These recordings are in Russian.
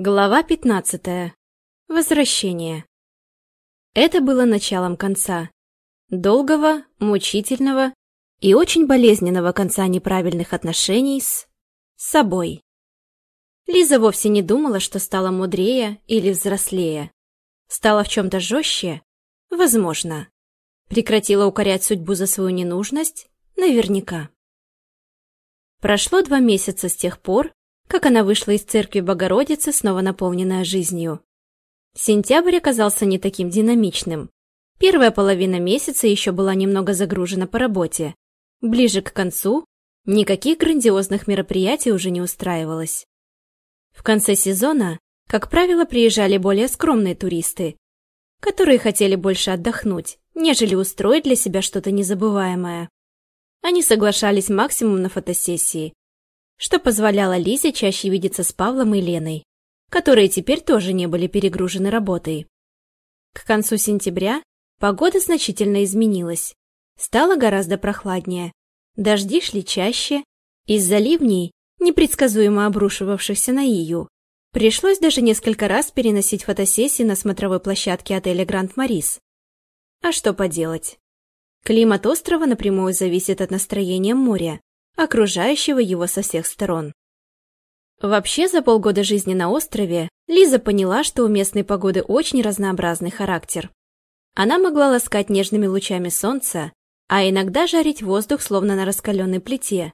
Глава 15. Возвращение. Это было началом конца. Долгого, мучительного и очень болезненного конца неправильных отношений с... с собой. Лиза вовсе не думала, что стала мудрее или взрослее. Стала в чем-то жестче? Возможно. Прекратила укорять судьбу за свою ненужность? Наверняка. Прошло два месяца с тех пор, как она вышла из церкви Богородицы, снова наполненная жизнью. Сентябрь оказался не таким динамичным. Первая половина месяца еще была немного загружена по работе. Ближе к концу никаких грандиозных мероприятий уже не устраивалось. В конце сезона, как правило, приезжали более скромные туристы, которые хотели больше отдохнуть, нежели устроить для себя что-то незабываемое. Они соглашались максимум на фотосессии, что позволяло Лизе чаще видеться с Павлом и Леной, которые теперь тоже не были перегружены работой. К концу сентября погода значительно изменилась. Стало гораздо прохладнее, дожди шли чаще, из-за ливней, непредсказуемо обрушивавшихся на Ию, пришлось даже несколько раз переносить фотосессии на смотровой площадке отеля «Гранд Морис». А что поделать? Климат острова напрямую зависит от настроения моря окружающего его со всех сторон. Вообще, за полгода жизни на острове Лиза поняла, что у местной погоды очень разнообразный характер. Она могла ласкать нежными лучами солнца, а иногда жарить воздух, словно на раскаленной плите.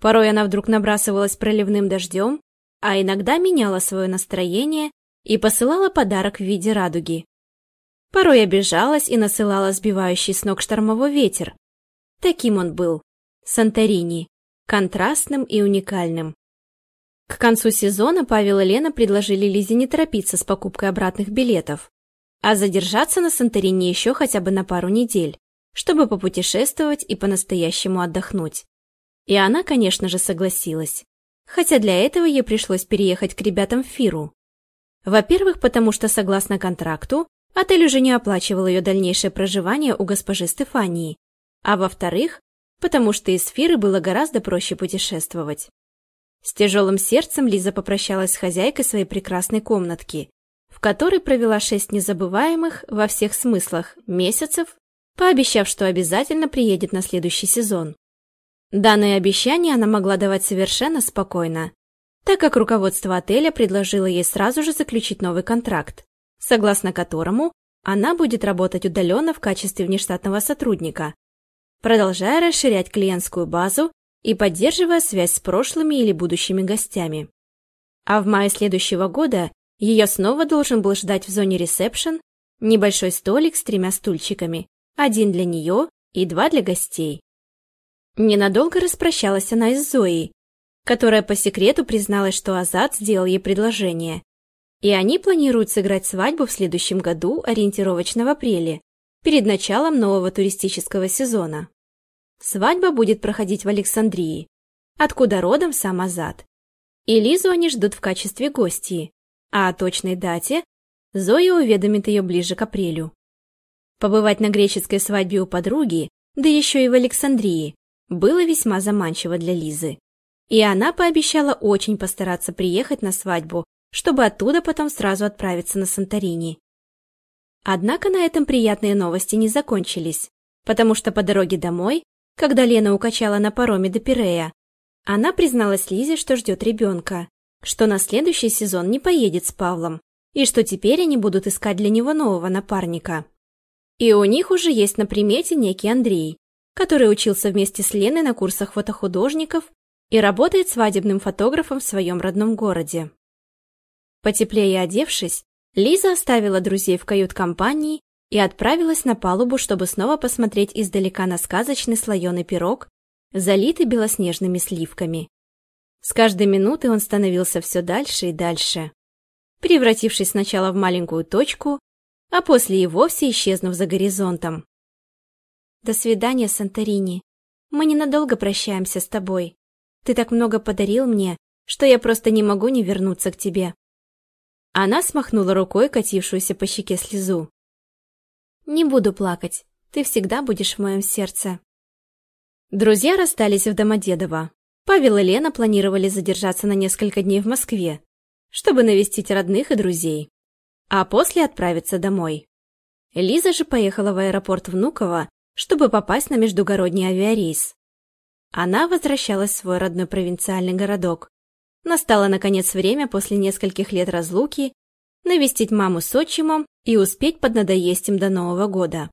Порой она вдруг набрасывалась проливным дождем, а иногда меняла свое настроение и посылала подарок в виде радуги. Порой обижалась и насылала сбивающий с ног штормовой ветер. Таким он был. Санторини контрастным и уникальным. К концу сезона Павел и Лена предложили Лизе не торопиться с покупкой обратных билетов, а задержаться на Санторини еще хотя бы на пару недель, чтобы попутешествовать и по-настоящему отдохнуть. И она, конечно же, согласилась. Хотя для этого ей пришлось переехать к ребятам в Фиру. Во-первых, потому что, согласно контракту, отель уже не оплачивал ее дальнейшее проживание у госпожи Стефании. А во-вторых, потому что из сферы было гораздо проще путешествовать. С тяжелым сердцем Лиза попрощалась с хозяйкой своей прекрасной комнатки, в которой провела шесть незабываемых во всех смыслах месяцев, пообещав, что обязательно приедет на следующий сезон. Данное обещание она могла давать совершенно спокойно, так как руководство отеля предложило ей сразу же заключить новый контракт, согласно которому она будет работать удаленно в качестве внештатного сотрудника, продолжая расширять клиентскую базу и поддерживая связь с прошлыми или будущими гостями. А в мае следующего года ее снова должен был ждать в зоне ресепшн небольшой столик с тремя стульчиками, один для нее и два для гостей. Ненадолго распрощалась она и с Зоей, которая по секрету призналась, что Азат сделал ей предложение. И они планируют сыграть свадьбу в следующем году, ориентировочно в апреле, перед началом нового туристического сезона. Свадьба будет проходить в Александрии, откуда родом сам Азат. И Лизу они ждут в качестве гостей, а о точной дате Зоя уведомит ее ближе к апрелю. Побывать на греческой свадьбе у подруги, да еще и в Александрии, было весьма заманчиво для Лизы. И она пообещала очень постараться приехать на свадьбу, чтобы оттуда потом сразу отправиться на Санторини. Однако на этом приятные новости не закончились, потому что по дороге домой, когда Лена укачала на пароме до Пирея, она призналась Лизе, что ждет ребенка, что на следующий сезон не поедет с Павлом, и что теперь они будут искать для него нового напарника. И у них уже есть на примете некий Андрей, который учился вместе с Леной на курсах фотохудожников и работает свадебным фотографом в своем родном городе. Потеплее одевшись, Лиза оставила друзей в кают-компании и отправилась на палубу, чтобы снова посмотреть издалека на сказочный слоеный пирог, залитый белоснежными сливками. С каждой минуты он становился все дальше и дальше, превратившись сначала в маленькую точку, а после и вовсе исчезнув за горизонтом. «До свидания, Санторини. Мы ненадолго прощаемся с тобой. Ты так много подарил мне, что я просто не могу не вернуться к тебе. Она смахнула рукой катившуюся по щеке слезу. «Не буду плакать, ты всегда будешь в моем сердце». Друзья расстались в Домодедово. Павел и Лена планировали задержаться на несколько дней в Москве, чтобы навестить родных и друзей, а после отправиться домой. Лиза же поехала в аэропорт Внуково, чтобы попасть на междугородний авиарейс. Она возвращалась в свой родной провинциальный городок, Настало, наконец, время после нескольких лет разлуки навестить маму с отчимом и успеть поднадоесть им до Нового года.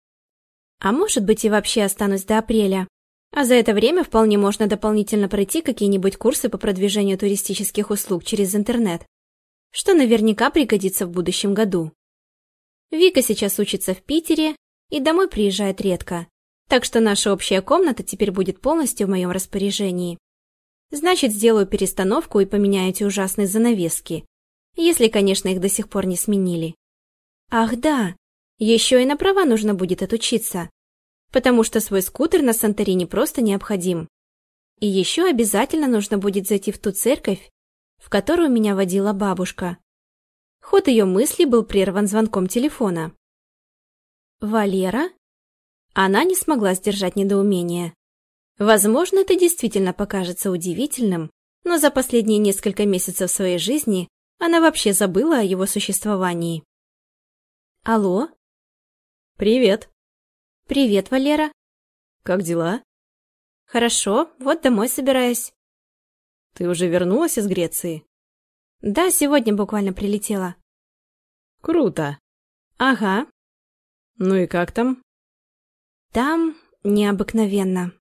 А может быть, и вообще останусь до апреля. А за это время вполне можно дополнительно пройти какие-нибудь курсы по продвижению туристических услуг через интернет, что наверняка пригодится в будущем году. Вика сейчас учится в Питере и домой приезжает редко, так что наша общая комната теперь будет полностью в моем распоряжении. Значит, сделаю перестановку и поменяю эти ужасные занавески. Если, конечно, их до сих пор не сменили. Ах да, еще и на права нужно будет отучиться. Потому что свой скутер на Санторини просто необходим. И еще обязательно нужно будет зайти в ту церковь, в которую меня водила бабушка. Ход ее мысли был прерван звонком телефона. «Валера?» Она не смогла сдержать недоумение. Возможно, это действительно покажется удивительным, но за последние несколько месяцев своей жизни она вообще забыла о его существовании. «Алло?» «Привет». «Привет, Валера». «Как дела?» «Хорошо, вот домой собираюсь». «Ты уже вернулась из Греции?» «Да, сегодня буквально прилетела». «Круто». «Ага». «Ну и как там?» «Там необыкновенно».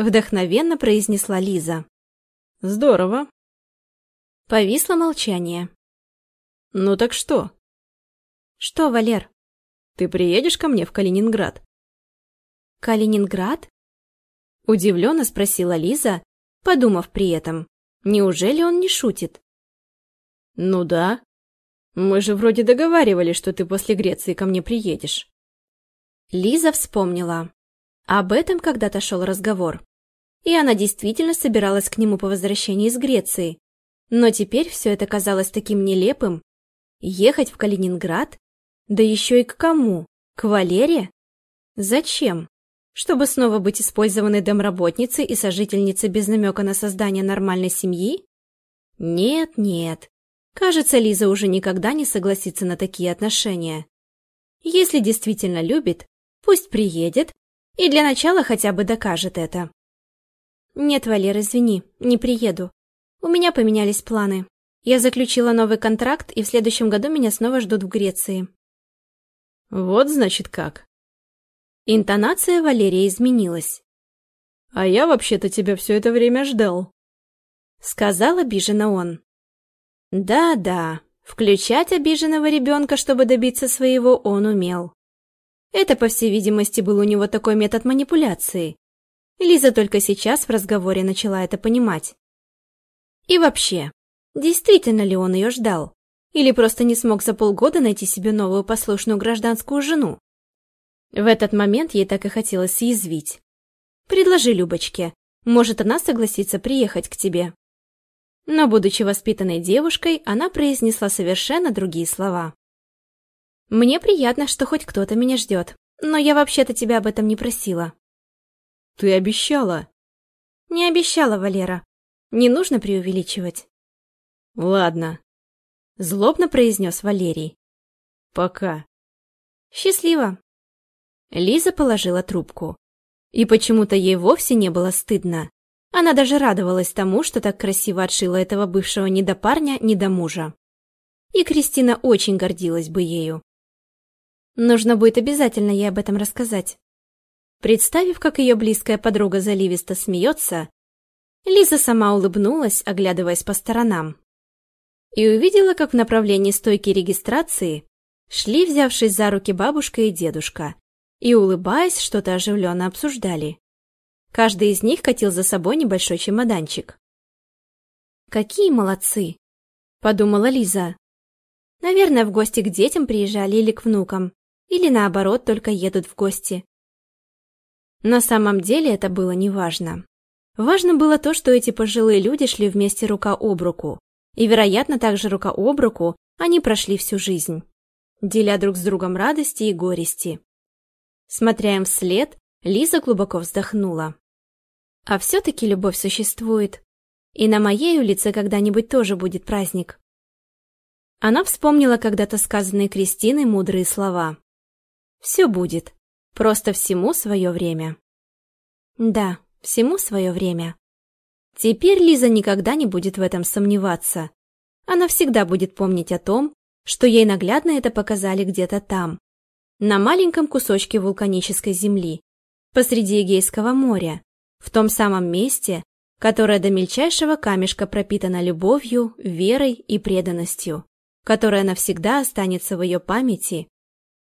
Вдохновенно произнесла Лиза. Здорово. Повисло молчание. Ну так что? Что, Валер? Ты приедешь ко мне в Калининград? Калининград? Удивленно спросила Лиза, подумав при этом. Неужели он не шутит? Ну да. Мы же вроде договаривались, что ты после Греции ко мне приедешь. Лиза вспомнила. Об этом когда-то шел разговор и она действительно собиралась к нему по возвращении из Греции. Но теперь все это казалось таким нелепым. Ехать в Калининград? Да еще и к кому? К Валере? Зачем? Чтобы снова быть использованной домработницей и сожительницей без намека на создание нормальной семьи? Нет, нет. Кажется, Лиза уже никогда не согласится на такие отношения. Если действительно любит, пусть приедет и для начала хотя бы докажет это. «Нет, Валер, извини, не приеду. У меня поменялись планы. Я заключила новый контракт, и в следующем году меня снова ждут в Греции». «Вот, значит, как». Интонация Валерия изменилась. «А я вообще-то тебя все это время ждал», — сказал обиженно он. «Да-да, включать обиженного ребенка, чтобы добиться своего, он умел. Это, по всей видимости, был у него такой метод манипуляции. Лиза только сейчас в разговоре начала это понимать. И вообще, действительно ли он ее ждал? Или просто не смог за полгода найти себе новую послушную гражданскую жену? В этот момент ей так и хотелось съязвить. «Предложи Любочке, может, она согласится приехать к тебе». Но, будучи воспитанной девушкой, она произнесла совершенно другие слова. «Мне приятно, что хоть кто-то меня ждет, но я вообще-то тебя об этом не просила». Ты обещала. Не обещала, Валера. Не нужно преувеличивать. Ладно. Злобно произнес Валерий. Пока. Счастливо. Лиза положила трубку. И почему-то ей вовсе не было стыдно. Она даже радовалась тому, что так красиво отшила этого бывшего ни до парня, ни до мужа. И Кристина очень гордилась бы ею. Нужно будет обязательно ей об этом рассказать. Представив, как ее близкая подруга заливисто смеется, Лиза сама улыбнулась, оглядываясь по сторонам. И увидела, как в направлении стойки регистрации шли, взявшись за руки бабушка и дедушка, и, улыбаясь, что-то оживленно обсуждали. Каждый из них катил за собой небольшой чемоданчик. «Какие молодцы!» — подумала Лиза. «Наверное, в гости к детям приезжали или к внукам, или наоборот, только едут в гости. На самом деле это было неважно. Важно было то, что эти пожилые люди шли вместе рука об руку. И, вероятно, также рука об руку они прошли всю жизнь, деля друг с другом радости и горести. Смотря им вслед, Лиза глубоко вздохнула. А все-таки любовь существует. И на моей улице когда-нибудь тоже будет праздник. Она вспомнила когда-то сказанные Кристиной мудрые слова. «Все будет. Просто всему свое время. Да, всему свое время. Теперь Лиза никогда не будет в этом сомневаться. Она всегда будет помнить о том, что ей наглядно это показали где-то там, на маленьком кусочке вулканической земли, посреди Эгейского моря, в том самом месте, которое до мельчайшего камешка пропитано любовью, верой и преданностью, которая навсегда останется в ее памяти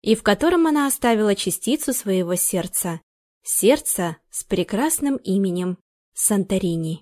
и в котором она оставила частицу своего сердца. Сердце с прекрасным именем Санторини.